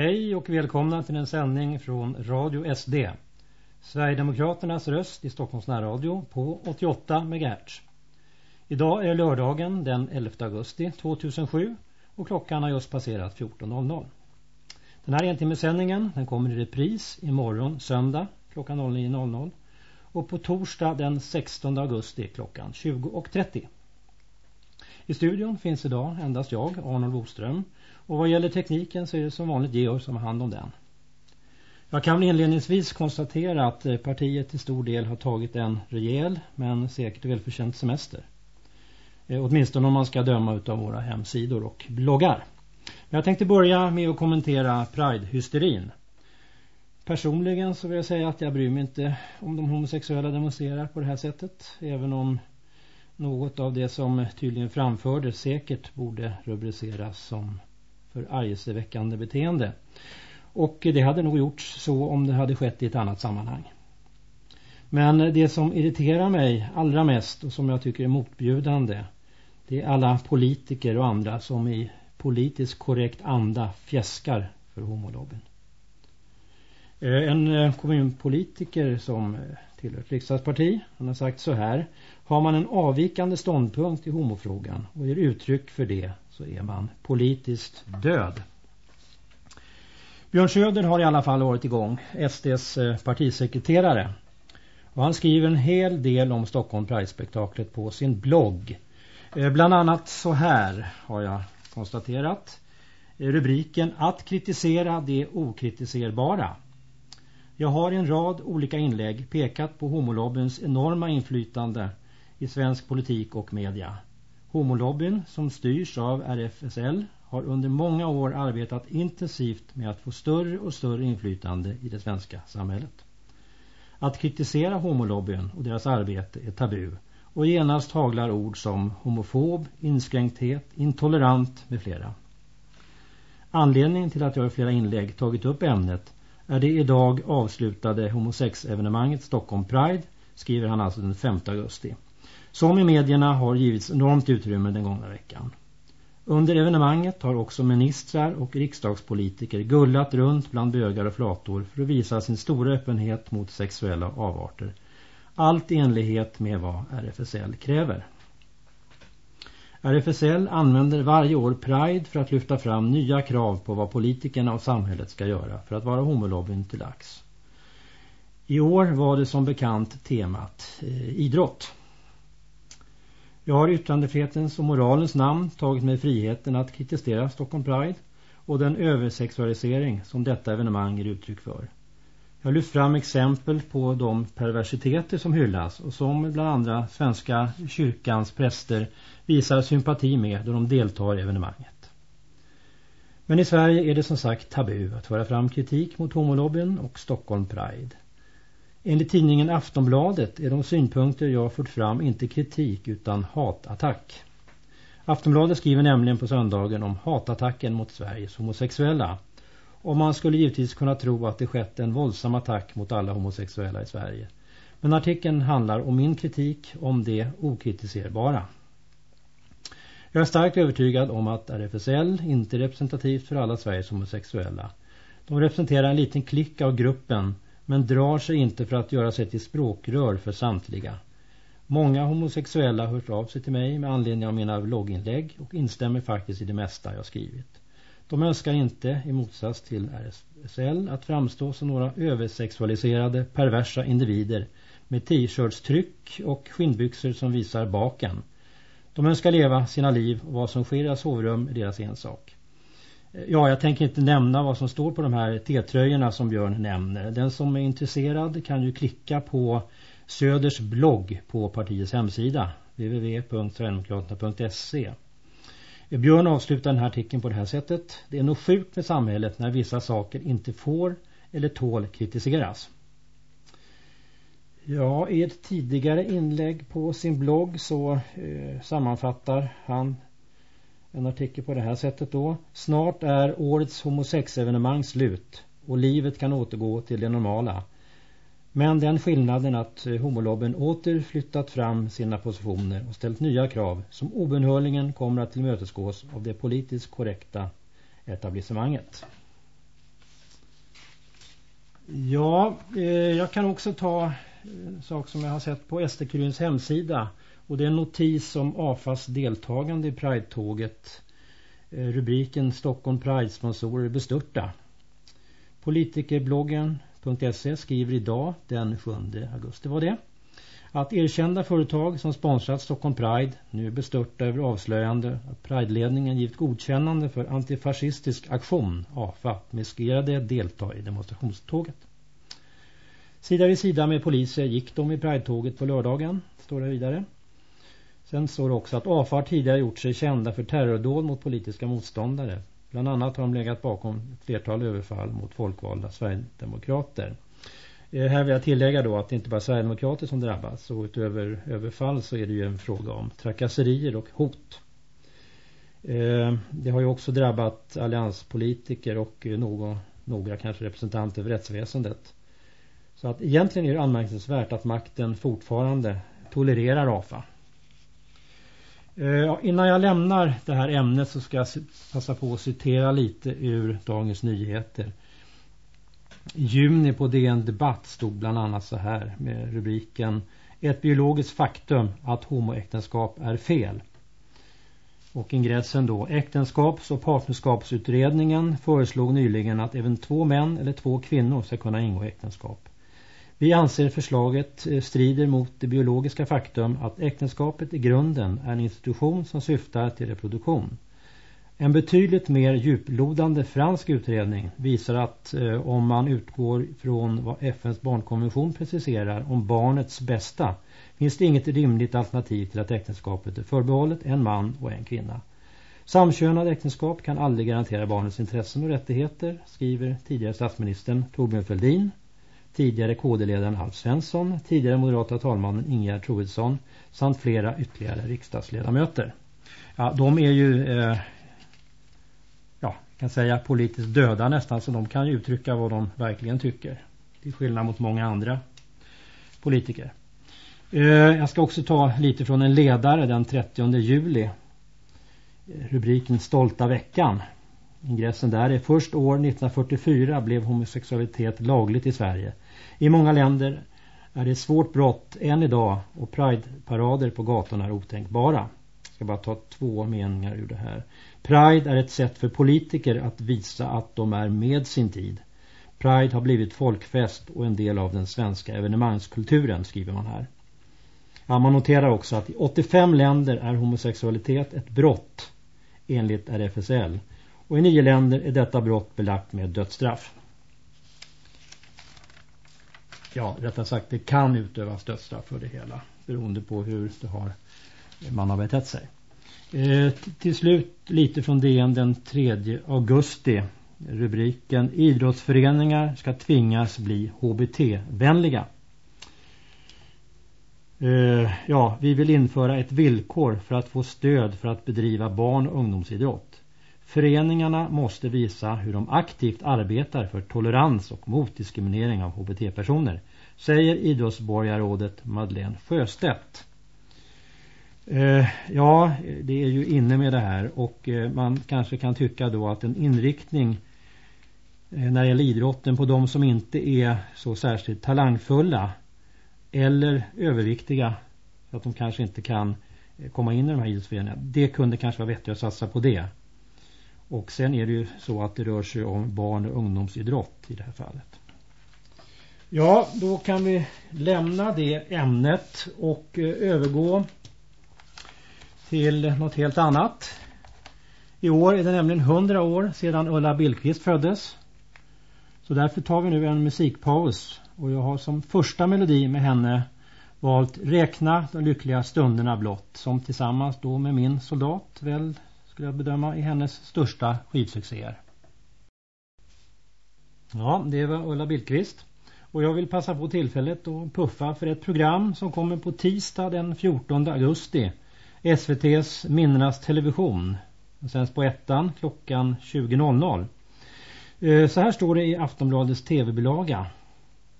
Hej och välkomna till en sändning från Radio SD. Sverigedemokraternas röst i Stockholms närradio på 88 MHz. Idag är lördagen den 11 augusti 2007 och klockan har just passerat 14.00. Den här entimmesändningen den kommer i repris imorgon söndag klockan 09.00 och på torsdag den 16 augusti klockan 20.30. I studion finns idag endast jag, Arnold Boström. Och vad gäller tekniken så är det som vanligt Georg som har hand om den. Jag kan inledningsvis konstatera att eh, partiet till stor del har tagit en rejäl men säkert välförtjänt semester. Eh, åtminstone om man ska döma utav våra hemsidor och bloggar. Jag tänkte börja med att kommentera Pride-hysterin. Personligen så vill jag säga att jag bryr mig inte om de homosexuella demonstrerar på det här sättet. Även om något av det som tydligen framfördes säkert borde rubriceras som för argelseväckande beteende. Och det hade nog gjorts så om det hade skett i ett annat sammanhang. Men det som irriterar mig allra mest och som jag tycker är motbjudande det är alla politiker och andra som i politiskt korrekt anda fjäskar för homolobbyn. Eh, en eh, kommunpolitiker som eh, tillhör ett riksdagsparti. Han har sagt så här. Har man en avvikande ståndpunkt i homofrågan och ger uttryck för det så är man politiskt död. Björn Söder har i alla fall varit igång, SDs eh, partisekreterare. Och han skriver en hel del om Stockholm Pride-spektaklet på sin blogg. Eh, bland annat så här har jag konstaterat. Eh, rubriken Att kritisera det okritiserbara. Jag har i en rad olika inlägg pekat på homolobbyns enorma inflytande i svensk politik och media. Homolobbyn som styrs av RFSL har under många år arbetat intensivt med att få större och större inflytande i det svenska samhället. Att kritisera homolobbyn och deras arbete är tabu och genast haglar ord som homofob, inskränkthet, intolerant med flera. Anledningen till att jag i flera inlägg tagit upp ämnet är det idag avslutade homosexevenemanget Stockholm Pride, skriver han alltså den 5 augusti. Som i medierna har givits enormt utrymme den gångna veckan. Under evenemanget har också ministrar och riksdagspolitiker gullat runt bland bögar och flator för att visa sin stora öppenhet mot sexuella avarter. Allt i enlighet med vad RFSL kräver. RFSL använder varje år Pride för att lyfta fram nya krav på vad politikerna och samhället ska göra för att vara homolobbyn till lax. I år var det som bekant temat eh, idrott. Jag har yttrandefrihetens och moralens namn tagit mig friheten att kritisera Stockholm Pride och den översexualisering som detta evenemang ger uttryck för. Jag har lyft fram exempel på de perversiteter som hyllas och som bland andra svenska kyrkans präster visar sympati med då de deltar i evenemanget. Men i Sverige är det som sagt tabu att föra fram kritik mot homolobbyn och Stockholm Pride. Enligt tidningen Aftonbladet är de synpunkter jag fört fram inte kritik utan hatattack. Aftonbladet skriver nämligen på söndagen om hatattacken mot Sveriges homosexuella- och man skulle givetvis kunna tro att det skett en våldsam attack mot alla homosexuella i Sverige. Men artikeln handlar om min kritik om det okritiserbara. Jag är starkt övertygad om att RFSL inte är representativt för alla Sveriges homosexuella. De representerar en liten klick av gruppen men drar sig inte för att göra sig till språkrör för samtliga. Många homosexuella har hört av sig till mig med anledning av mina blogginlägg och instämmer faktiskt i det mesta jag skrivit. De önskar inte, i motsats till RSL, att framstå som några översexualiserade, perversa individer med t-shirtstryck och skinnbyxor som visar baken. De önskar leva sina liv och vad som sker i deras sovrum är deras ensak. Eh, ja, jag tänker inte nämna vad som står på de här T-tröjorna som Björn nämner. Den som är intresserad kan ju klicka på Söders blogg på partiets hemsida www.sverigedemokraterna.se eh, Björn avslutar den här artikeln på det här sättet. Det är nog sjukt med samhället när vissa saker inte får eller tål kritiseras. Ja, i ett tidigare inlägg på sin blogg så eh, sammanfattar han en artikel på det här sättet då. Snart är årets homosexevenemang slut och livet kan återgå till det normala. Men den skillnaden att eh, homolobben åter flyttat fram sina positioner och ställt nya krav som obenhörligen kommer att tillmötesgås av det politiskt korrekta etablissemanget. Ja, eh, jag kan också ta eh, en sak som jag har sett på SD-Kurirens hemsida. Och det är en notis om AFAs deltagande i Pride-tåget. Eh, rubriken Stockholm Pride-sponsorer bestörta. Politikerbloggen.se skriver idag den 7 augusti var det. Att erkända företag som sponsrat Stockholm Pride nu är bestörta över avslöjande att Pride-ledningen givit godkännande för antifascistisk aktion, AFA, maskerade delta i demonstrationståget. Sida vid sida med poliser gick de i Pride-tåget på lördagen, står det vidare. Sen står det också att AFA har tidigare gjort sig kända för terrordåd mot politiska motståndare. Bland annat har de legat bakom ett flertal överfall mot folkvalda Sverigedemokrater. Eh, här vill jag tillägga då att det inte bara är Sverigedemokrater som drabbas. Och utöver överfall så är det ju en fråga om trakasserier och hot. Eh, det har ju också drabbat allianspolitiker och eh, några, några kanske representanter för rättsväsendet. Så att egentligen är det anmärkningsvärt att makten fortfarande tolererar AFA. Eh, innan jag lämnar det här ämnet så ska jag passa på att citera lite ur Dagens Nyheter. I juni på DN Debatt stod bland annat så här med rubriken Ett biologiskt faktum att homoäktenskap är fel. Och ingressen då Äktenskaps- och partnerskapsutredningen föreslog nyligen att även två män eller två kvinnor ska kunna ingå äktenskap. Vi anser förslaget eh, strider mot det biologiska faktum att äktenskapet i grunden är en institution som syftar till reproduktion. En betydligt mer djuplodande fransk utredning visar att eh, om man utgår från vad FNs barnkonvention preciserar om barnets bästa finns det inget rimligt alternativ till att äktenskapet är förbehållet en man och en kvinna. Samkönad äktenskap kan aldrig garantera barnets intressen och rättigheter, skriver tidigare statsministern Torbjörn Fälldin, tidigare KD-ledaren Alf Svensson, tidigare moderata talmannen Ingegerd Troedsson samt flera ytterligare riksdagsledamöter. Ja, de är ju eh, kan säga politiskt döda nästan så de kan ju uttrycka vad de verkligen tycker. Till skillnad mot många andra politiker. Eh, jag ska också ta lite från en ledare den 30 juli. Rubriken Stolta veckan. Ingressen där är först år 1944 blev homosexualitet lagligt i Sverige. I många länder är det ett svårt brott än idag och Pride-parader på gatorna är otänkbara. Jag ska bara ta två meningar ur det här. Pride är ett sätt för politiker att visa att de är med sin tid. Pride har blivit folkfest och en del av den svenska evenemangskulturen, skriver man här. Ja, man noterar också att i 85 länder är homosexualitet ett brott enligt RFSL. Och i nio länder är detta brott belagt med dödsstraff. Ja, rättare sagt, det kan utövas dödsstraff för det hela. Beroende på hur det har, man har betett sig. Eh, till slut lite från DN den 3 augusti. Rubriken Idrottsföreningar ska tvingas bli HBT-vänliga. Eh, ja, vi vill införa ett villkor för att få stöd för att bedriva barn- och ungdomsidrott. Föreningarna måste visa hur de aktivt arbetar för tolerans och mot diskriminering av HBT-personer, säger idrottsborgarrådet Madeleine Sjöstedt. Eh, ja, det är ju inne med det här och eh, man kanske kan tycka då att en inriktning eh, när det gäller idrotten på de som inte är så särskilt talangfulla eller överviktiga så att de kanske inte kan eh, komma in i de här idrottsföreningarna. Det kunde kanske vara vettigt att satsa på det. Och sen är det ju så att det rör sig om barn- och ungdomsidrott i det här fallet. Ja, då kan vi lämna det ämnet och eh, övergå till något helt annat. I år är det nämligen 100 år sedan Ulla Billqvist föddes. Så därför tar vi nu en musikpaus och jag har som första melodi med henne valt Räkna de lyckliga stunderna blott som tillsammans då med min soldat väl skulle jag bedöma är hennes största skivsuccéer. Ja, det var Ulla Billqvist. Och jag vill passa på tillfället att puffa för ett program som kommer på tisdag den 14 augusti SVTs Minnenas Television. Den sänds på ettan klockan 20.00. Eh, så här står det i Aftonbladets tv-bilaga.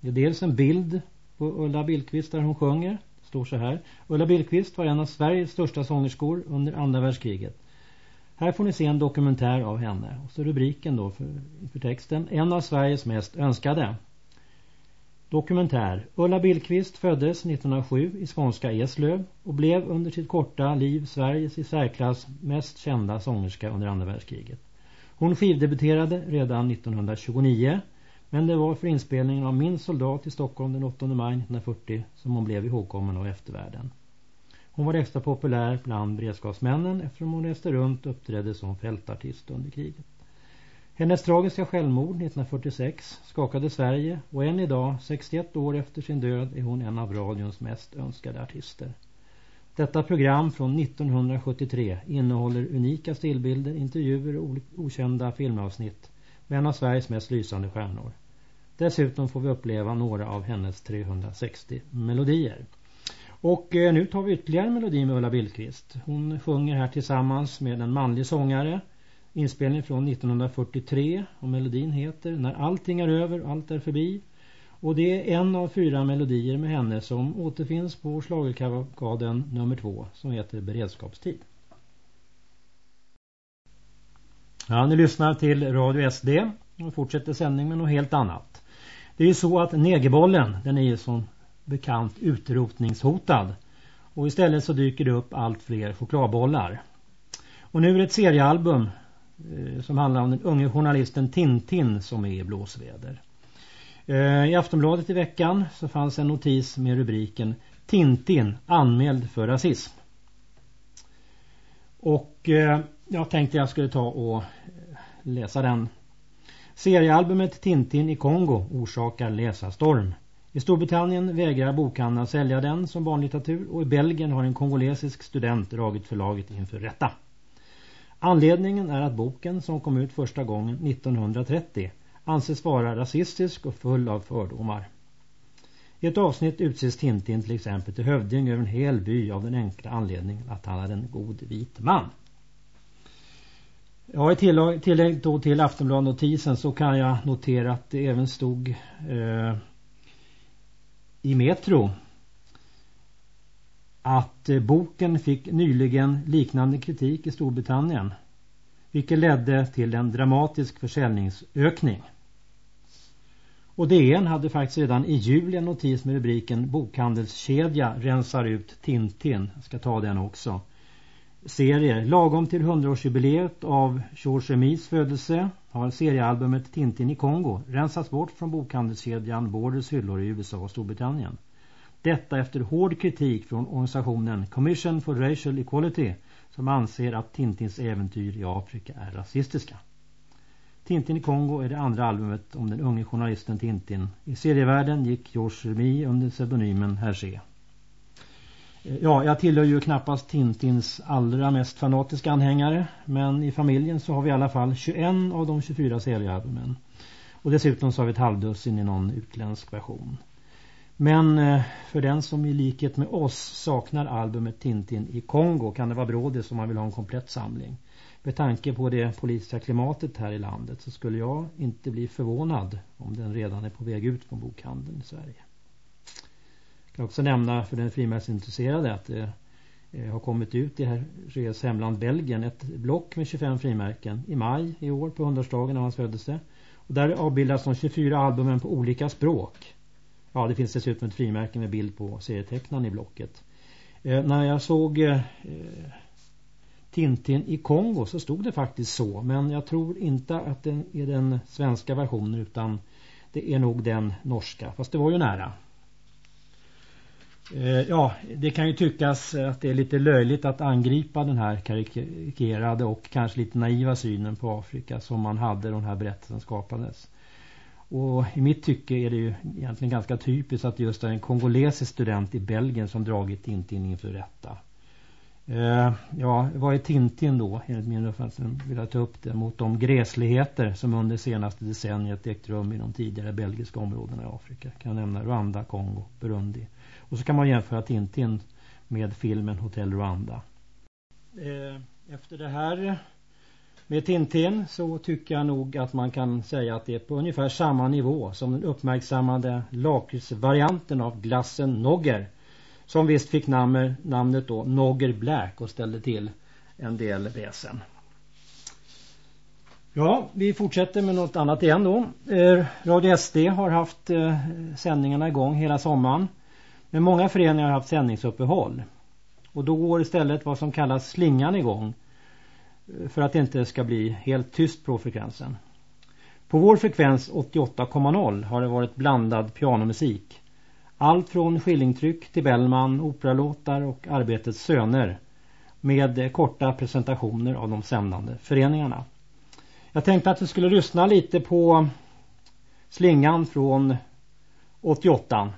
Det är dels en bild på Ulla Billqvist där hon sjunger. Det står så här. Ulla Billqvist var en av Sveriges största sångerskor under andra världskriget. Här får ni se en dokumentär av henne. Och så rubriken då för, för texten. En av Sveriges mest önskade. Dokumentär. Ulla Billqvist föddes 1907 i skånska Eslöv och blev under sitt korta liv Sveriges i särklass mest kända sångerska under andra världskriget. Hon skivdebuterade redan 1929 men det var för inspelningen av Min soldat i Stockholm den 8 maj 1940 som hon blev ihågkommen av eftervärlden. Hon var extra populär bland beredskapsmännen eftersom hon reste runt och uppträdde som fältartist under kriget. Hennes tragiska självmord 1946 skakade Sverige och än idag, 61 år efter sin död, är hon en av radions mest önskade artister. Detta program från 1973 innehåller unika stillbilder, intervjuer och okända filmavsnitt med en av Sveriges mest lysande stjärnor. Dessutom får vi uppleva några av hennes 360 melodier. Och eh, nu tar vi ytterligare en melodi med Ulla Billqvist. Hon sjunger här tillsammans med en manlig sångare Inspelning från 1943 och melodin heter När allting är över, allt är förbi. Och det är en av fyra melodier med henne som återfinns på slagerkavalkaden nummer två som heter Beredskapstid. Ja, ni lyssnar till Radio SD och fortsätter sändning med något helt annat. Det är ju så att negerbollen, den är ju som bekant utrotningshotad. Och istället så dyker det upp allt fler chokladbollar. Och nu är det ett seriealbum Eh, som handlar om den unge journalisten Tintin som är i blåsväder. Eh, I Aftonbladet i veckan så fanns en notis med rubriken Tintin anmäld för rasism. Och eh, jag tänkte jag skulle ta och eh, läsa den. Seriealbumet Tintin i Kongo orsakar läsarstorm. I Storbritannien vägrar bokhandeln sälja den som barnlitteratur och i Belgien har en kongolesisk student dragit förlaget inför rätta. Anledningen är att boken som kom ut första gången 1930 anses vara rasistisk och full av fördomar. I ett avsnitt utses Tintin till exempel till hövding över en hel by av den enkla anledningen att han är en god vit man. Ja, i tillägg, tillägg då till Aftonbladet-notisen så kan jag notera att det även stod eh, i Metro att eh, boken fick nyligen liknande kritik i Storbritannien vilket ledde till en dramatisk försäljningsökning. Och DN hade faktiskt redan i juli en notis med rubriken Bokhandelskedja rensar ut Tintin. Jag ska ta den också. Serier. Lagom till 100-årsjubileet av George Emis födelse har seriealbumet Tintin i Kongo rensats bort från bokhandelskedjan Borders hyllor i USA och Storbritannien. Detta efter hård kritik från organisationen Commission for Racial Equality som anser att Tintins äventyr i Afrika är rasistiska. Tintin i Kongo är det andra albumet om den unge journalisten Tintin. I serievärlden gick George Remy under pseudonymen Hergé. Ja, jag tillhör ju knappast Tintins allra mest fanatiska anhängare men i familjen så har vi i alla fall 21 av de 24 seriealbumen. Och dessutom så har vi ett halvdussin i någon utländsk version. Men eh, för den som i likhet med oss saknar albumet Tintin i Kongo kan det vara brådis om man vill ha en komplett samling. Med tanke på det politiska klimatet här i landet så skulle jag inte bli förvånad om den redan är på väg ut från bokhandeln i Sverige. Jag kan också nämna för den frimärksintresserade att det har kommit ut i Hergés hemland Belgien ett block med 25 frimärken i maj i år på 100-årsdagen av hans födelse. Och där avbildas de 24 albumen på olika språk. Ja, det finns dessutom ett frimärke med bild på serietecknaren i blocket. Eh, när jag såg eh, Tintin i Kongo så stod det faktiskt så. Men jag tror inte att det är den svenska versionen utan det är nog den norska. Fast det var ju nära. Eh, ja, det kan ju tyckas att det är lite löjligt att angripa den här karikerade och kanske lite naiva synen på Afrika som man hade då den här berättelsen skapades. Och i mitt tycke är det ju egentligen ganska typiskt att just en kongolesisk student i Belgien som dragit Tintin inför rätta. Eh, ja, vad är Tintin då? Enligt min uppfattning vill jag ta upp det mot de gräsligheter som under senaste decenniet ägt rum i de tidigare belgiska områdena i Afrika. Kan jag nämna Rwanda, Kongo, Burundi. Och så kan man jämföra Tintin med filmen Hotel Rwanda. Eh, efter det här med Tintin så tycker jag nog att man kan säga att det är på ungefär samma nivå som den uppmärksammade lakritsvarianten av glassen Nogger. Som visst fick namnet då Nogger Black och ställde till en del väsen. Ja, vi fortsätter med något annat igen då. Eh, Radio SD har haft eh, sändningarna igång hela sommaren. Men många föreningar har haft sändningsuppehåll. Och då går istället vad som kallas slingan igång. Eh, för att det inte ska bli helt tyst på frekvensen. På vår frekvens 88,0 har det varit blandad pianomusik. Allt från skillingtryck till Bellman, operalåtar och Arbetets söner. Med korta presentationer av de sändande föreningarna. Jag tänkte att vi skulle lyssna lite på slingan från 88.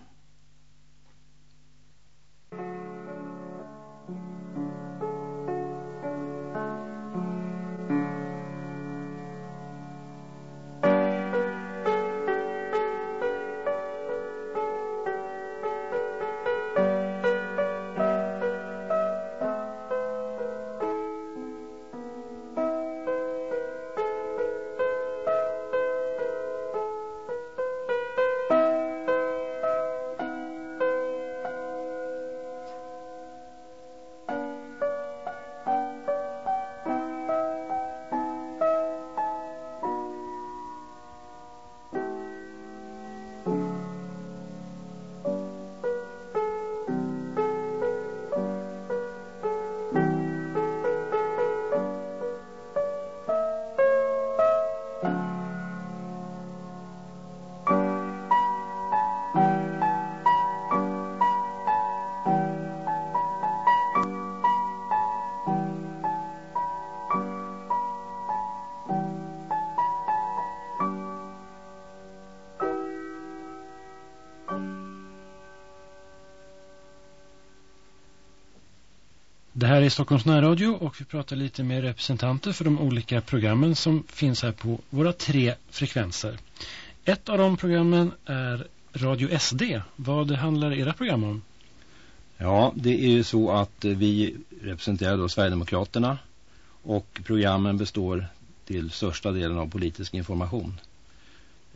Det här är Stockholms närradio och vi pratar lite med representanter för de olika programmen som finns här på våra tre frekvenser. Ett av de programmen är Radio SD. Vad handlar era program om? Ja, det är ju så att eh, vi representerar då Sverigedemokraterna och programmen består till största delen av politisk information.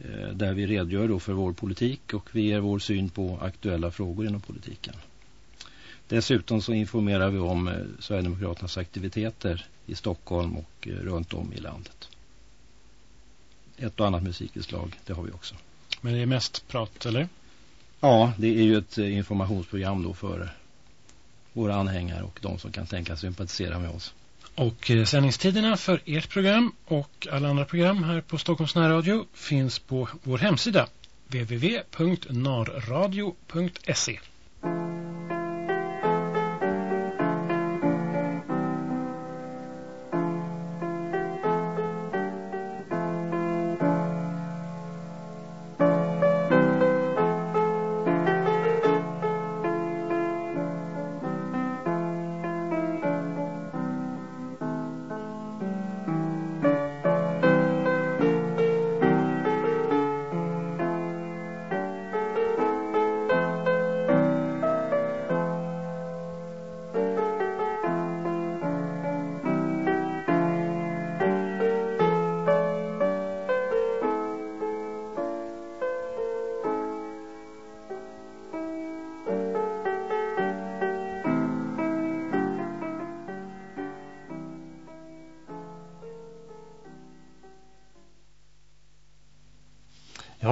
Eh, där vi redogör då för vår politik och vi ger vår syn på aktuella frågor inom politiken. Dessutom så informerar vi om eh, Sverigedemokraternas aktiviteter i Stockholm och eh, runt om i landet. Ett och annat musikinslag, det har vi också. Men det är mest prat, eller? Ja, det är ju ett eh, informationsprogram då för våra anhängare och de som kan tänka sympatisera med oss. Och sändningstiderna för ert program och alla andra program här på Stockholms närradio finns på vår hemsida www.narradio.se.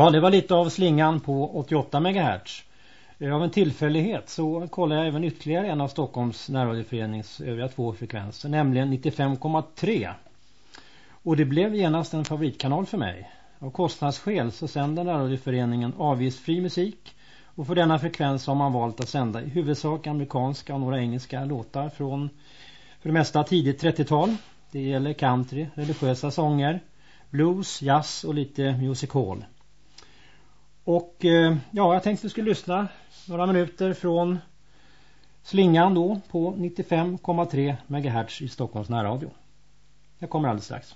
Ja, det var lite av slingan på 88 MHz. Eh, av en tillfällighet så kollar jag även ytterligare en av Stockholms närradioförenings övriga två frekvenser, nämligen 95,3. Och det blev genast en favoritkanal för mig. Av kostnadsskäl så sänder närradioföreningen avgiftsfri musik och för denna frekvens har man valt att sända i huvudsak amerikanska och några engelska låtar från för det mesta tidigt 30-tal. Det gäller country, religiösa sånger, blues, jazz och lite music hall. Och eh, ja, jag tänkte att vi skulle lyssna några minuter från slingan då på 95,3 MHz i Stockholms närradio. Jag kommer alldeles strax.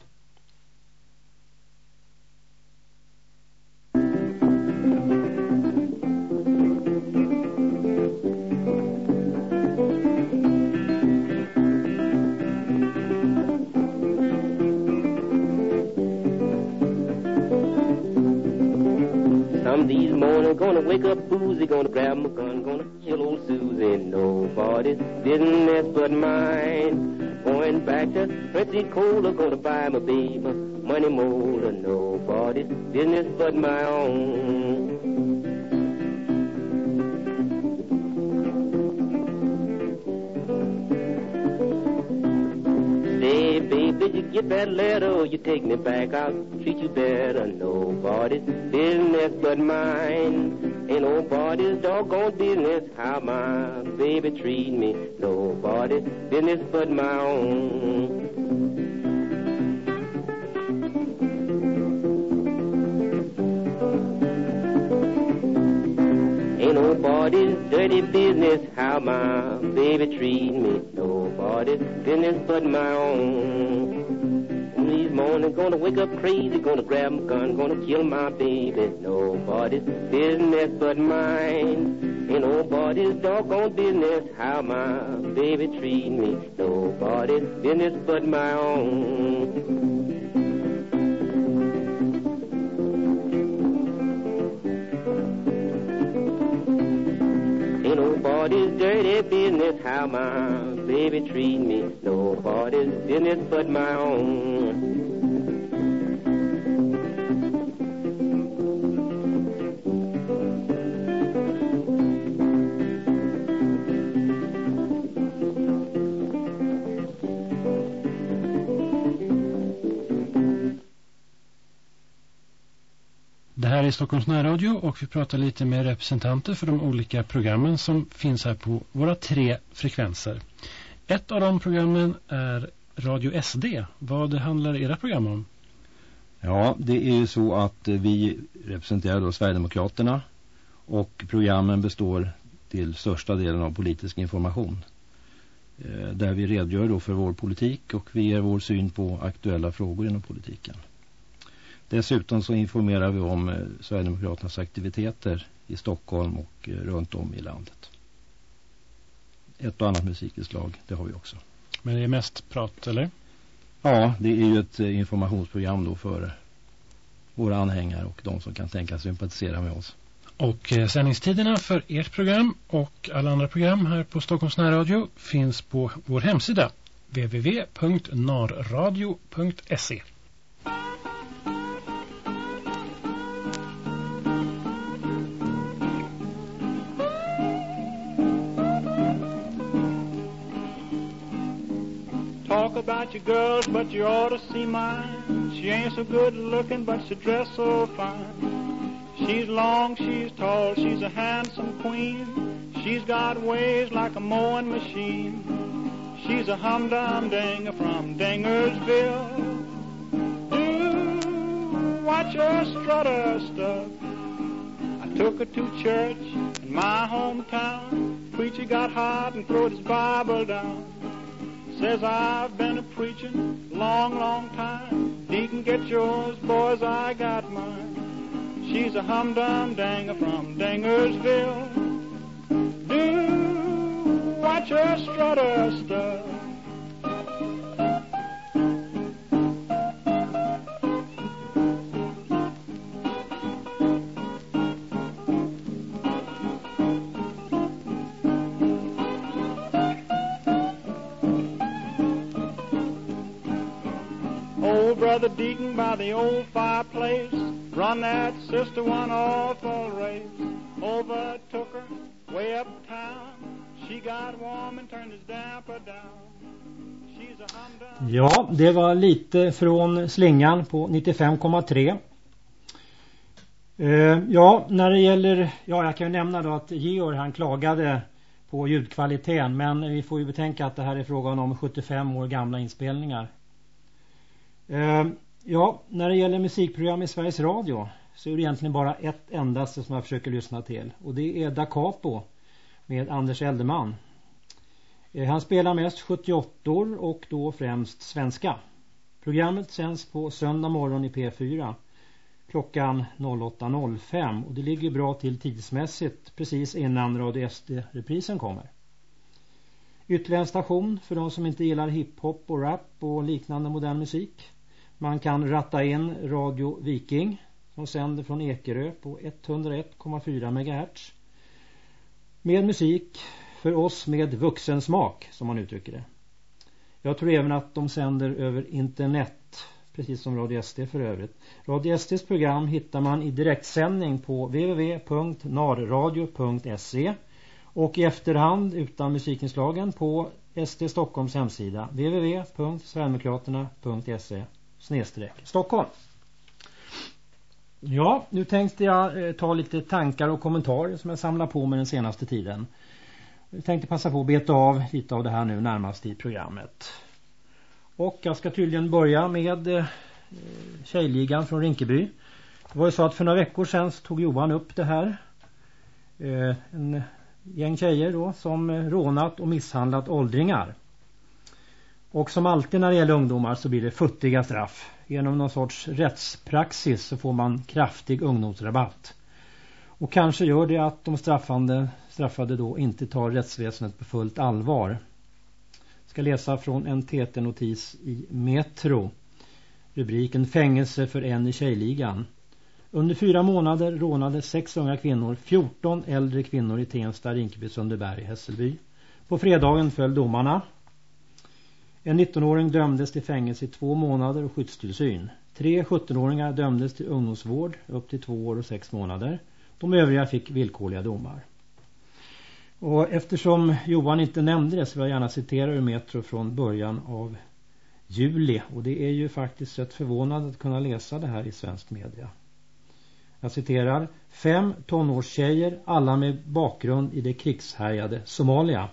Gonna wake up boozy, gonna grab my gun, gonna kill old Susie. Nobody's business but mine. Going back to Pensacola, gonna buy my baby money than nobody's business but my own. Say, baby, you get that letter or you take me back? I'll treat you better. Nobody's business but mine. Ain't nobody's doggone business how my baby treat me. Nobody's business but my own. Ain't nobody's dirty business how my baby treat me. Nobody's business but my own. Mornings gonna wake up crazy, gonna grab my gun, gonna kill my baby. Nobody's business but mine. Ain't nobody's doggone business how my baby treat me. Nobody's business but my own. Nobody's dirty business how my baby treat me. Nobody's business but my own. I Stockholms närradio och vi pratar lite med representanter för de olika programmen som finns här på våra tre frekvenser. Ett av de programmen är Radio SD. Vad handlar era program om? Ja, det är ju så att eh, vi representerar då Sverigedemokraterna och programmen består till största delen av politisk information. Eh, där vi redogör då för vår politik och vi ger vår syn på aktuella frågor inom politiken. Dessutom så informerar vi om eh, Sverigedemokraternas aktiviteter i Stockholm och eh, runt om i landet. Ett och annat musikinslag, det har vi också. Men det är mest prat, eller? Ja, det är ju ett eh, informationsprogram då för våra anhängare och de som kan tänka sympatisera med oss. Och eh, sändningstiderna för ert program och alla andra program här på Stockholms närradio finns på vår hemsida www.narradio.se about your girls, but you ought to see mine. She ain't so good looking, but she dress so fine. She's long, she's tall, she's a handsome queen. She's got ways like a mowing machine. She's a humdum dinger from Dingersville. Do watch her strut her stuff. I took her to church in my hometown. Preacher got hot and throwed his Bible down. Says I've been a preaching long, long time. Deacon, get yours, boys, I got mine. She's a humdum danger from Dingersville. Do watch her strut her stuff. Brother Deacon by the old fireplace run that sister one awful race. Overtook her way uptown. She got warm and turned his damper down. Ja, det var lite från slingan på 95,3. Eh, ja, när det gäller, ja jag kan ju nämna då att Georg han klagade på ljudkvaliteten men vi får ju betänka att det här är frågan om 75 år gamla inspelningar. Eh, ja, när det gäller musikprogram i Sveriges Radio så är det egentligen bara ett endaste som jag försöker lyssna till och det är Da Capo med Anders Eldeman. Eh, Han spelar mest 78 och då främst svenska. Programmet sänds på söndag morgon i P4 klockan 08.05 och det ligger bra till tidsmässigt precis innan Radio SD-reprisen kommer. Ytterligare en station för de som inte gillar hiphop och rap och liknande modern musik. Man kan ratta in Radio Viking som sänder från Ekerö på 101,4 MHz. Med musik för oss med vuxensmak som man uttrycker det. Jag tror även att de sänder över internet, precis som Radio SD för övrigt. Radio SDs program hittar man i direktsändning på www.narradio.se och i efterhand utan musikinslagen på SD Stockholms hemsida www.sverigedemokraterna.se Stockholm. Ja, nu tänkte jag eh, ta lite tankar och kommentarer som jag samlar på mig den senaste tiden. Jag tänkte passa på att beta av lite av det här nu närmast i programmet. Och jag ska tydligen börja med eh, Tjejligan från Rinkeby. Det var ju så att för några veckor sedan tog Johan upp det här. Eh, en gäng tjejer då som rånat och misshandlat åldringar. Och som alltid när det gäller ungdomar så blir det futtiga straff. Genom någon sorts rättspraxis så får man kraftig ungdomsrabatt. Och kanske gör det att de straffande, straffade då inte tar rättsväsendet på fullt allvar. Jag ska läsa från en TT-notis i Metro. Rubriken Fängelse för en i tjejligan. Under fyra månader rånade sex unga kvinnor 14 äldre kvinnor i Tensta, Rinkeby, Sundbyberg, Hässelby. På fredagen föll domarna. En 19-åring dömdes till fängelse i två månader och skyddstillsyn. Tre 17-åringar dömdes till ungdomsvård upp till två år och sex månader. De övriga fick villkorliga domar. Och eftersom Johan inte nämnde det så vill jag gärna citera ur Metro från början av juli. Och det är ju faktiskt rätt förvånande att kunna läsa det här i svensk media. Jag citerar. Fem tonårstjejer, alla med bakgrund i det krigshärjade Somalia.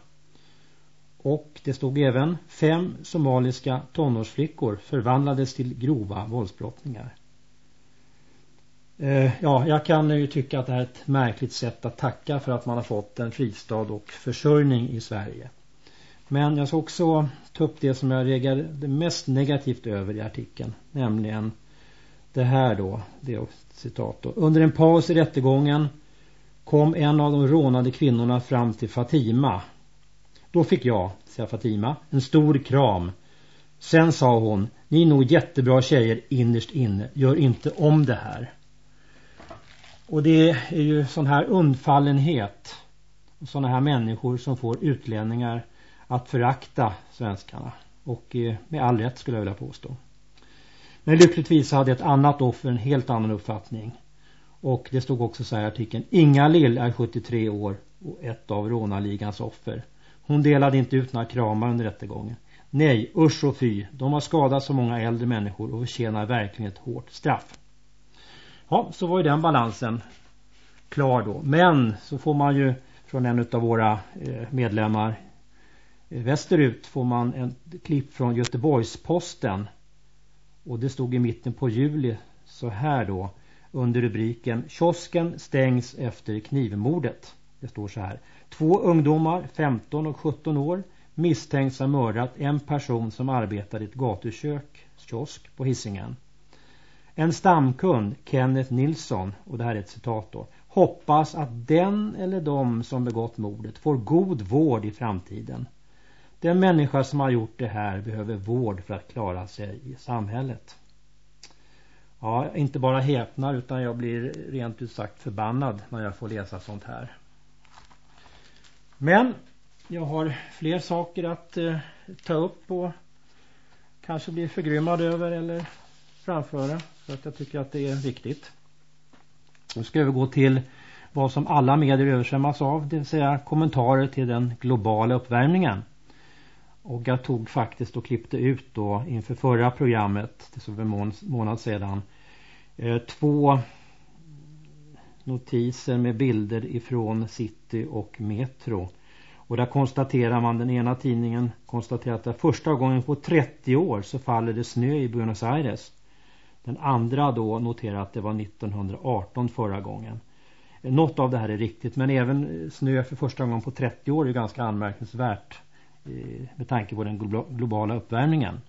Och det stod även fem somaliska tonårsflickor förvandlades till grova våldsbrottningar. Eh, ja, jag kan ju tycka att det här är ett märkligt sätt att tacka för att man har fått en fristad och försörjning i Sverige. Men jag ska också ta upp det som jag reagerade mest negativt över i artikeln. Nämligen det här då, det är citat då. Under en paus i rättegången kom en av de rånade kvinnorna fram till Fatima. Då fick jag, säger Fatima, en stor kram. Sen sa hon, ni är nog jättebra tjejer innerst inne, gör inte om det här. Och det är ju sån här undfallenhet. Sådana här människor som får utlänningar att förakta svenskarna. Och eh, med all rätt skulle jag vilja påstå. Men lyckligtvis hade ett annat offer en helt annan uppfattning. Och det stod också så här i artikeln. Inga Lill är 73 år och ett av rånarligans offer. Hon delade inte ut några kramar under rättegången. Nej, usch och fy. De har skadat så många äldre människor och förtjänar verkligen ett hårt straff. Ja, så var ju den balansen klar då. Men så får man ju från en av våra eh, medlemmar eh, västerut får man en klipp från Göteborgsposten och det stod i mitten på juli så här då under rubriken Kiosken stängs efter knivmordet. Det står så här. Två ungdomar, 15 och 17 år, misstänks ha mördat en person som arbetade i ett gatukök, kiosk på Hisingen. En stamkund, Kenneth Nilsson, och det här är ett citat då, hoppas att den eller de som begått mordet får god vård i framtiden. Den människa som har gjort det här behöver vård för att klara sig i samhället. Ja, inte bara häpnar utan jag blir rent ut sagt förbannad när jag får läsa sånt här. Men jag har fler saker att eh, ta upp och kanske bli förgrymmad över eller framföra. För att jag tycker att det är viktigt. Nu ska jag övergå till vad som alla medier översvämmas av, det vill säga kommentarer till den globala uppvärmningen. Och jag tog faktiskt och klippte ut då inför förra programmet, det var en månad sedan, eh, två notiser med bilder ifrån City och Metro. Och där konstaterar man, den ena tidningen konstaterar att det första gången på 30 år så faller det snö i Buenos Aires. Den andra då noterar att det var 1918 förra gången. Något av det här är riktigt men även snö för första gången på 30 år är ganska anmärkningsvärt eh, med tanke på den globala uppvärmningen.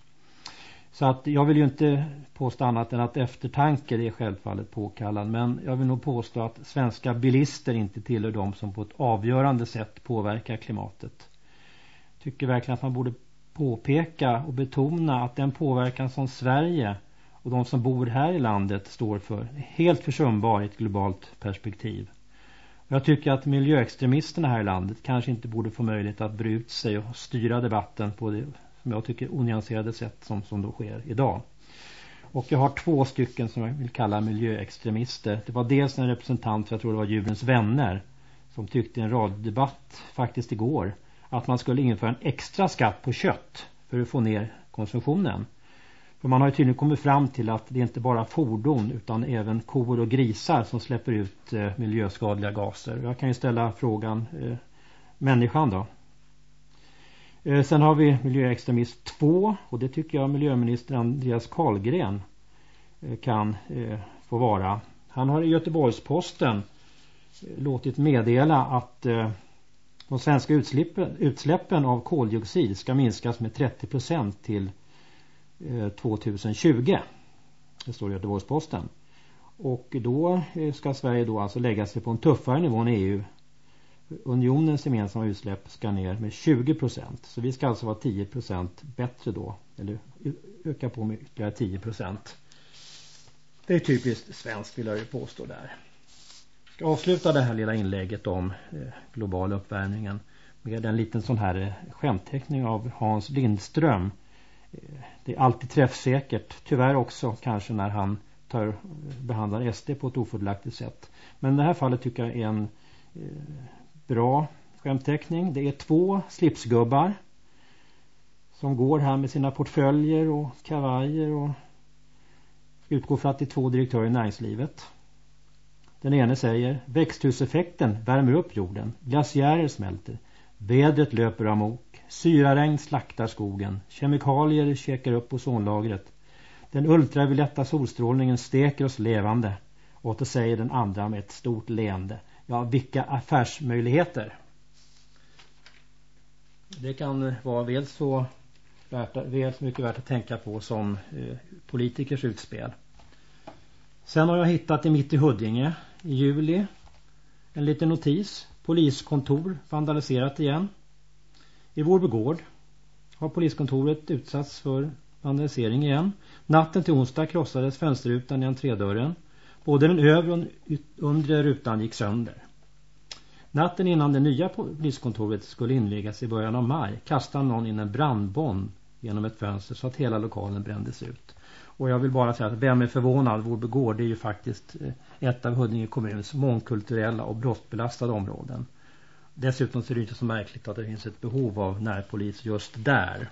Så att jag vill ju inte påstå annat än att eftertanke är självfallet påkallad. Men jag vill nog påstå att svenska bilister inte tillhör de som på ett avgörande sätt påverkar klimatet. Tycker verkligen att man borde påpeka och betona att den påverkan som Sverige och de som bor här i landet står för är helt försumbar i ett globalt perspektiv. Jag tycker att miljöextremisterna här i landet kanske inte borde få möjlighet att bre ut sig och styra debatten på det som jag tycker onyanserade sätt som, som då sker idag. Och jag har två stycken som jag vill kalla miljöextremister. Det var dels en representant för, jag tror det var djurens vänner, som tyckte i en radiodebatt faktiskt igår att man skulle införa en extra skatt på kött för att få ner konsumtionen. För man har ju tydligen kommit fram till att det är inte bara fordon utan även kor och grisar som släpper ut eh, miljöskadliga gaser. Jag kan ju ställa frågan eh, människan då. Eh, sen har vi miljöextremist 2 och det tycker jag miljöminister Andreas Karlgren eh, kan eh, få vara. Han har i Göteborgsposten eh, låtit meddela att de svenska utsläppen, av koldioxid ska minskas med 30% till 2020. Det står i Göteborgsposten. Och då ska Sverige då alltså lägga sig på en tuffare nivå än EU unionens gemensamma utsläpp ska ner med 20 procent. Så vi ska alltså vara 10 procent bättre då. Eller öka på med ytterligare 10 procent. Det är typiskt svenskt vill jag ju påstå där. Jag ska avsluta det här lilla inlägget om eh, global uppvärmningen med en liten sån här eh, skämtteckning av Hans Lindström. Eh, det är alltid träffsäkert. Tyvärr också kanske när han tar, behandlar SD på ett ofördelaktigt sätt. Men i det här fallet tycker jag är en bra skämtteckning. Det är två slipsgubbar som går här med sina portföljer och kavajer och utgår för att det är två direktörer i näringslivet. Den ene säger växthuseffekten värmer upp jorden, glaciärer smälter, vädret löper amok, syraregn slaktar skogen, kemikalier käkar upp ozonlagret. Den ultravioletta solstrålningen steker oss levande. Och då säger den andra med ett stort leende. Ja, vilka affärsmöjligheter. Det kan eh, vara väl så, värt, väl så mycket värt att tänka på som eh, politikers utspel. Sen har jag hittat i mitt i Huddinge i juli en liten notis. Poliskontor vandaliserat igen. I Vårby gård har poliskontoret utsatts för vandalisering igen. Natten till onsdag krossades fönsterrutan i entrédörren. Både den övre och undre rutan gick sönder. Natten innan det nya poliskontoret skulle invigas i början av maj kastade någon in en brandbomb genom ett fönster så att hela lokalen brändes ut. Och jag vill bara säga att vem är förvånad? Vårby gård är ju faktiskt eh, ett av Huddinge kommuns mångkulturella och brottsbelastade områden. Dessutom så är det inte så märkligt att det finns ett behov av närpolis just där.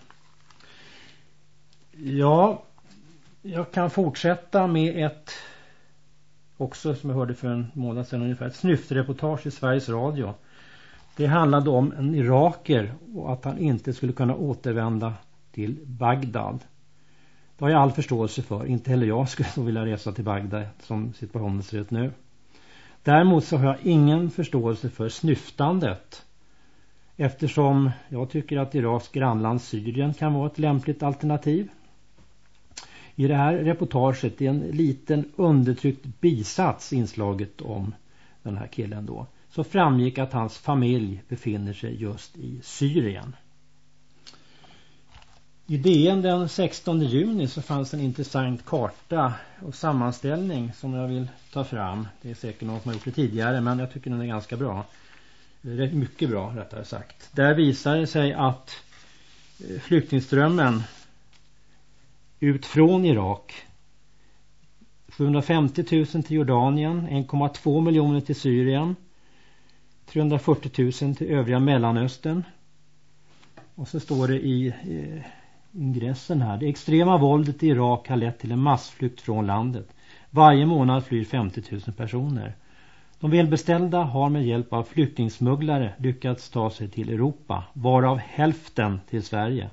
Ja, jag kan fortsätta med ett också som jag hörde för en månad sedan ungefär ett snyftreportage i Sveriges Radio. Det handlade om en iraker och att han inte skulle kunna återvända till Bagdad. Det har jag all förståelse för. Inte heller jag skulle vilja resa till Bagdad som situationen ser ut nu. Däremot så har jag ingen förståelse för snyftandet. Eftersom jag tycker att Iraks grannland Syrien kan vara ett lämpligt alternativ. I det här reportaget i en liten undertryckt bisats inslaget om den här killen då. Så framgick att hans familj befinner sig just i Syrien. I DN den 16 juni så fanns en intressant karta och sammanställning som jag vill ta fram. Det är säkert någon som har gjort det tidigare men jag tycker den är ganska bra. Rätt mycket bra rättare sagt. Där visar det sig att eh, flyktingströmmen ut från Irak. 750 000 till Jordanien, 1,2 miljoner till Syrien, 340 000 till övriga Mellanöstern. Och så står det i ingressen här. Det extrema våldet i Irak har lett till en massflykt från landet. Varje månad flyr 50 000 personer. De välbeställda har med hjälp av flyktingsmugglare lyckats ta sig till Europa, varav hälften till Sverige.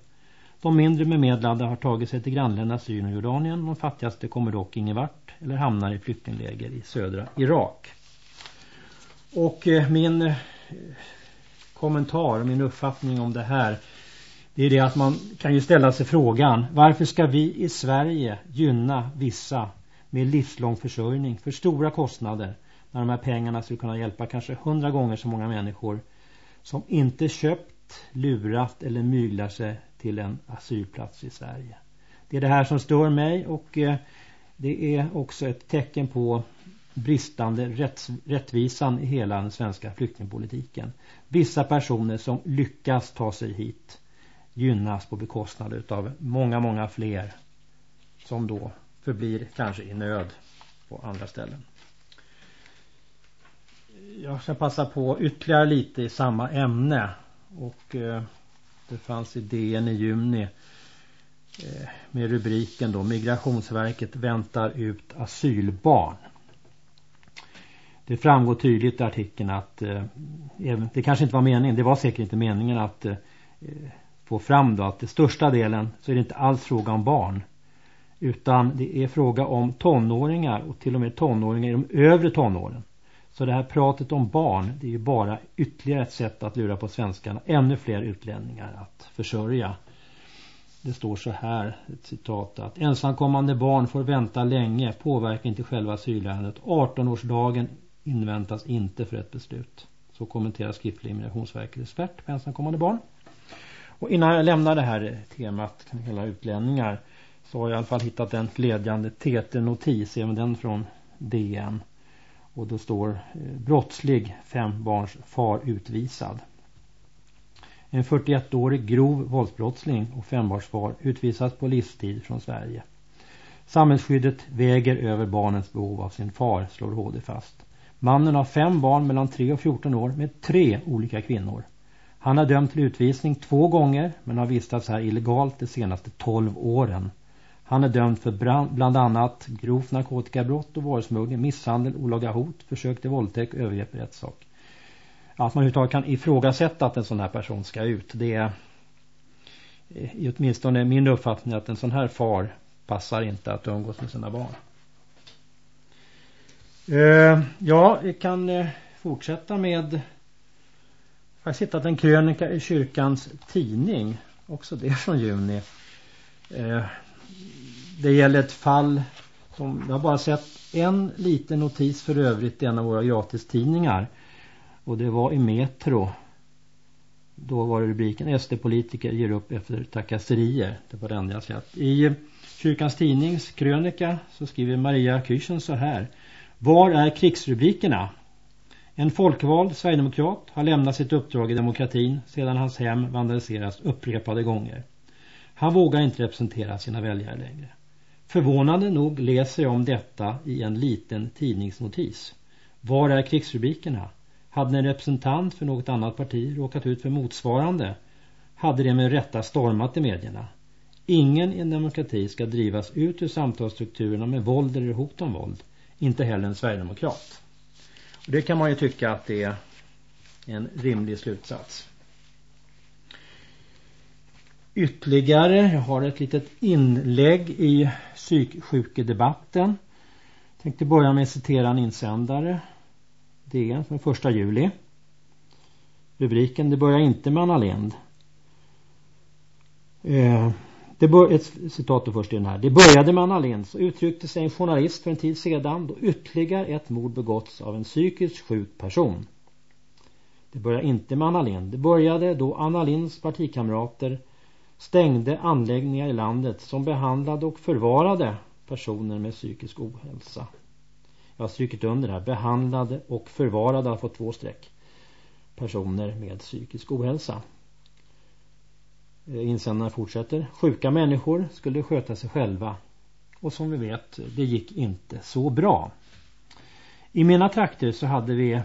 De mindre bemedlade har tagit sig till grannländerna Syrien och Jordanien. De fattigaste kommer dock ingen vart eller hamnar i flyktingläger i södra Irak. Och eh, min eh, kommentar, min uppfattning om det här det är det att man kan ju ställa sig frågan varför ska vi i Sverige gynna vissa med livslång försörjning för stora kostnader när de här pengarna skulle kunna hjälpa kanske hundra gånger så många människor som inte köpt, lurat eller myglar sig till en asylplats i Sverige. Det är det här som stör mig och eh, det är också ett tecken på bristande rätts, rättvisan i hela den svenska flyktingpolitiken. Vissa personer som lyckas ta sig hit gynnas på bekostnad av många, många fler som då förblir kanske i nöd på andra ställen. Jag ska passa på ytterligare lite i samma ämne och eh, det fanns i DN i juni eh, med rubriken då Migrationsverket väntar ut asylbarn. Det framgår tydligt i artikeln att eh, det kanske inte var meningen, det var säkert inte meningen att eh, få fram då att det största delen så är det inte alls fråga om barn utan det är fråga om tonåringar och till och med tonåringar i de övre tonåren. Så det här pratet om barn det är ju bara ytterligare ett sätt att lura på svenskarna ännu fler utlänningar att försörja. Det står så här, ett citat att ensamkommande barn får vänta länge, påverkar inte själva asylärendet. 18-årsdagen inväntas inte för ett beslut. Så kommenterar skriftlig migrationsverket expert på ensamkommande barn. Och innan jag lämnar det här temat, hela utlänningar, så har jag i alla fall hittat en glädjande TT-notis, även den från DN. Och då står eh, brottslig fembarns far utvisad. En 41-årig grov våldsbrottsling och fembarnsfar utvisas på livstid från Sverige. Samhällsskyddet väger över barnens behov av sin far, slår HD fast. Mannen har fem barn mellan 3 och 14 år med tre olika kvinnor. Han har dömt till utvisning två gånger men har vistats här illegalt de senaste 12 åren. Han är dömd för bland annat grovt narkotikabrott och varusmuggling, misshandel, olaga hot, försök till våldtäkt övergrepp i rättssak. Att man överhuvudtaget kan ifrågasätta att en sån här person ska ut, det är eh, åtminstone min uppfattning att en sån här far passar inte att umgås med sina barn. Uh, ja, vi kan uh, fortsätta med jag har hittat en krönika i kyrkans tidning, också det från juni. Det gäller ett fall som jag har bara sett en liten notis för övrigt i en av våra gratistidningar. Och det var i Metro. Då var det rubriken SD-politiker ger upp efter trakasserier. Det var den jag sett. I Kyrkans tidnings krönika så skriver Maria Kyrchen så här. Var är krigsrubrikerna? En folkvald Sverigedemokrat har lämnat sitt uppdrag i demokratin sedan hans hem vandaliseras upprepade gånger. Han vågar inte representera sina väljare längre. Förvånande nog läser jag om detta i en liten tidningsnotis. Var är krigsrubrikerna? Hade en representant för något annat parti råkat ut för motsvarande hade det med rätta stormat i medierna. Ingen i en demokrati ska drivas ut ur samtalsstrukturerna med våld eller hot om våld. Inte heller en Sverigedemokrat. Och det kan man ju tycka att det är en rimlig slutsats. Ytterligare, jag har ett litet inlägg i psyksjukedebatten. Jag tänkte börja med att citera en insändare. DN från 1 juli. Rubriken, det börjar inte med Anna Lind. Eh, det bör, ett citat då först i den här. Det började med Anna Lind så uttryckte sig en journalist för en tid sedan då ytterligare ett mord begåtts av en psykiskt sjuk person. Det började inte med Anna Lind. Det började då Anna Linds partikamrater stängde anläggningar i landet som behandlade och förvarade personer med psykisk ohälsa. Jag har strykit under det här. Behandlade och förvarade har fått två streck. Personer med psykisk ohälsa. Eh, Insändarna fortsätter. Sjuka människor skulle sköta sig själva. Och som vi vet, det gick inte så bra. I mina trakter så hade vi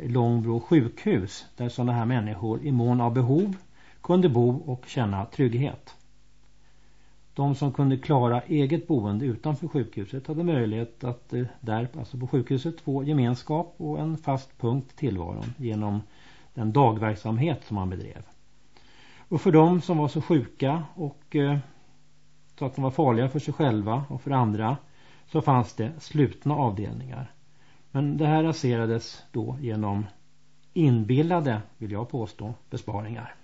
Långbro sjukhus där sådana här människor i mån av behov kunde bo och känna trygghet. De som kunde klara eget boende utanför sjukhuset hade möjlighet att eh, där, alltså på sjukhuset, få gemenskap och en fast punkt i tillvaron genom den dagverksamhet som man bedrev. Och för de som var så sjuka och eh, så att de var farliga för sig själva och för andra så fanns det slutna avdelningar. Men det här raserades då genom inbillade, vill jag påstå, besparingar.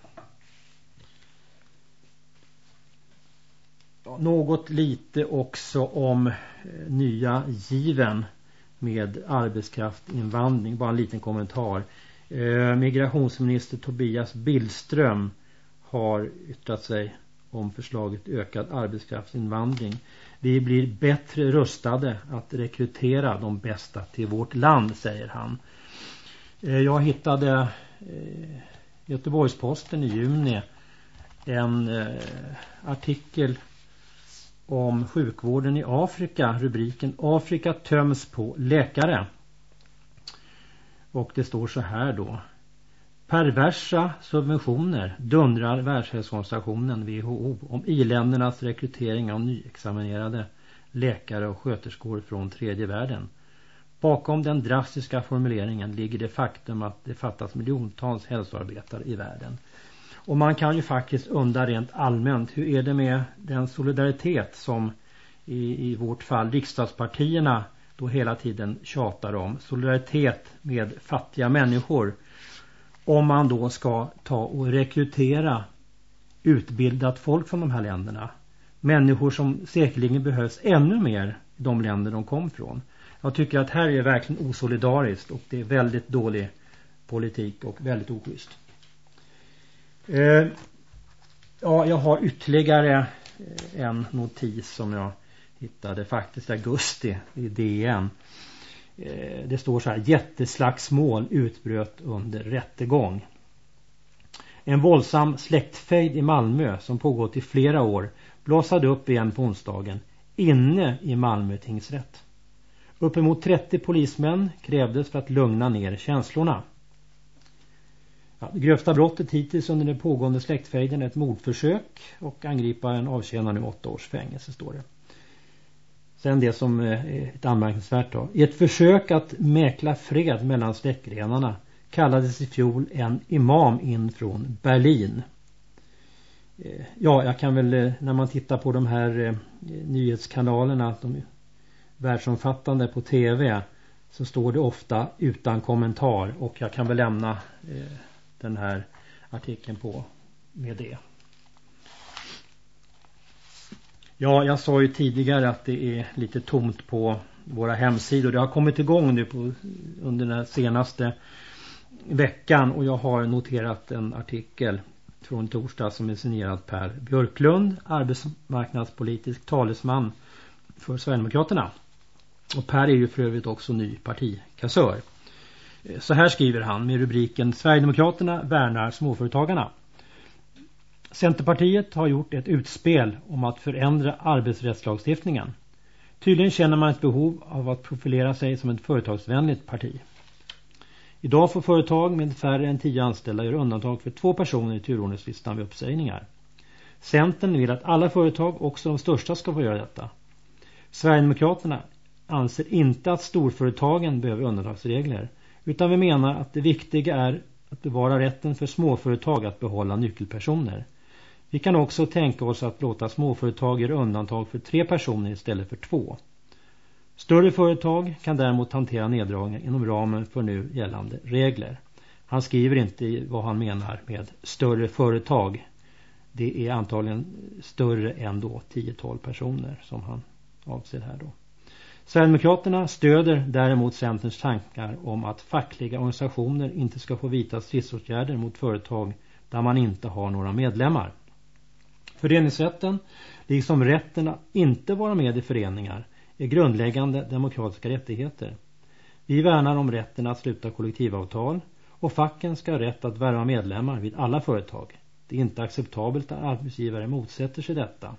Något lite också om eh, nya given med arbetskraftinvandring. Bara en liten kommentar. Eh, migrationsminister Tobias Billström har yttrat sig om förslaget ökad arbetskraftsinvandring. Vi blir bättre rustade att rekrytera de bästa till vårt land, säger han. Eh, jag hittade Göteborgsposten i juni en artikel om sjukvården i Afrika. Rubriken Afrika töms på läkare. Och det står så här då. Perversa subventioner dundrar Världshälsoorganisationen WHO om i-ländernas rekrytering av nyexaminerade läkare och sköterskor från tredje världen. Bakom den drastiska formuleringen ligger det faktum att det fattas miljontals hälsoarbetare i världen. Och man kan ju faktiskt undra rent allmänt, hur är det med den solidaritet som i, i vårt fall riksdagspartierna då hela tiden tjatar om. Solidaritet med fattiga människor. Om man då ska ta och rekrytera utbildat folk från de här länderna. Människor som säkerligen behövs ännu mer i de länder de kom från. Jag tycker att här är verkligen osolidariskt och det är väldigt dålig politik och väldigt oschysst. Eh, ja, jag har ytterligare eh, en notis som jag hittade faktiskt i augusti i DN. Eh, det står så här, jätteslagsmål utbröt under rättegång. En våldsam släktfejd i Malmö som pågått i flera år blossade upp igen på onsdagen inne i Malmö tingsrätt. Uppemot 30 polismän krävdes för att lugna ner känslorna. Ja, det grövsta brottet hittills under den pågående släktfejden är ett mordförsök och angriparen avtjänar nu åtta års fängelse står det. Sen det som eh, är ett anmärkningsvärt då. I ett försök att mäkla fred mellan släktgrenarna kallades i fjol en imam in från Berlin. Eh, ja, jag kan väl eh, när man tittar på de här nyhetskanalerna, de världsomfattande på tv, så står det ofta utan kommentar och jag kan väl lämna den här artikeln på med det. Ja, jag sa ju tidigare att det är lite tomt på våra hemsidor. Det har kommit igång nu på, under den senaste veckan och jag har noterat en artikel från torsdag som är signerad Per Björklund, arbetsmarknadspolitisk talesman för Sverigedemokraterna. Och Per är ju för övrigt också ny partikassör. Så här skriver han med rubriken Sverigedemokraterna värnar småföretagarna. Centerpartiet har gjort ett utspel om att förändra arbetsrättslagstiftningen. Tydligen känner man ett behov av att profilera sig som ett företagsvänligt parti. Idag får företag med färre än tio anställda göra undantag för två personer i turordningslistan vid uppsägningar. Centern vill att alla företag, också de största, ska få göra detta. Sverigedemokraterna anser inte att storföretagen behöver undantagsregler utan vi menar att det viktiga är att bevara rätten för småföretag att behålla nyckelpersoner. Vi kan också tänka oss att låta småföretag göra undantag för tre personer istället för två. Större företag kan däremot hantera neddragningar inom ramen för nu gällande regler. Han skriver inte vad han menar med större företag. Det är antagligen större än då 10-12 personer som han avser här då. Sverigedemokraterna stöder däremot Centerns tankar om att fackliga organisationer inte ska få vidta stridsåtgärder mot företag där man inte har några medlemmar. Föreningsrätten, liksom rätten att inte vara med i föreningar, är grundläggande demokratiska rättigheter. Vi värnar om rätten att sluta kollektivavtal och facken ska ha rätt att värva medlemmar vid alla företag. Det är inte acceptabelt att arbetsgivare motsätter sig detta.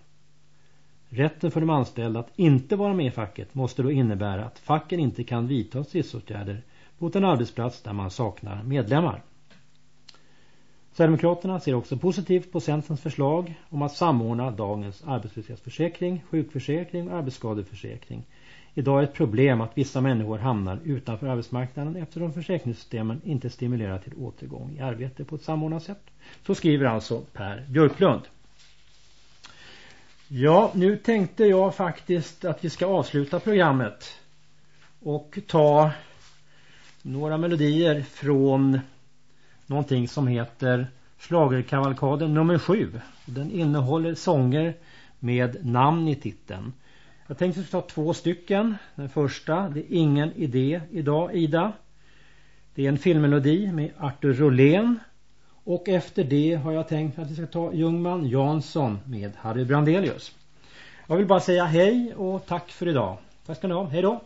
Rätten för de anställda att inte vara med i facket måste då innebära att facken inte kan vidta stridsåtgärder mot en arbetsplats där man saknar medlemmar. Sverigedemokraterna ser också positivt på Centerns förslag om att samordna dagens arbetslöshetsförsäkring, sjukförsäkring och arbetsskadeförsäkring. Idag är ett problem att vissa människor hamnar utanför arbetsmarknaden eftersom försäkringssystemen inte stimulerar till återgång i arbete på ett samordnat sätt. Så skriver alltså Per Björklund. Ja, nu tänkte jag faktiskt att vi ska avsluta programmet och ta några melodier från någonting som heter Slagerkavalkaden nummer sju. Den innehåller sånger med namn i titeln. Jag tänkte ta två stycken. Den första, det är ingen idé idag Ida. Det är en filmmelodi med Arthur Rolén. Och efter det har jag tänkt att vi ska ta Ljungman Jansson med Harry Brandelius. Jag vill bara säga hej och tack för idag. Tack ska ni ha. Hej då!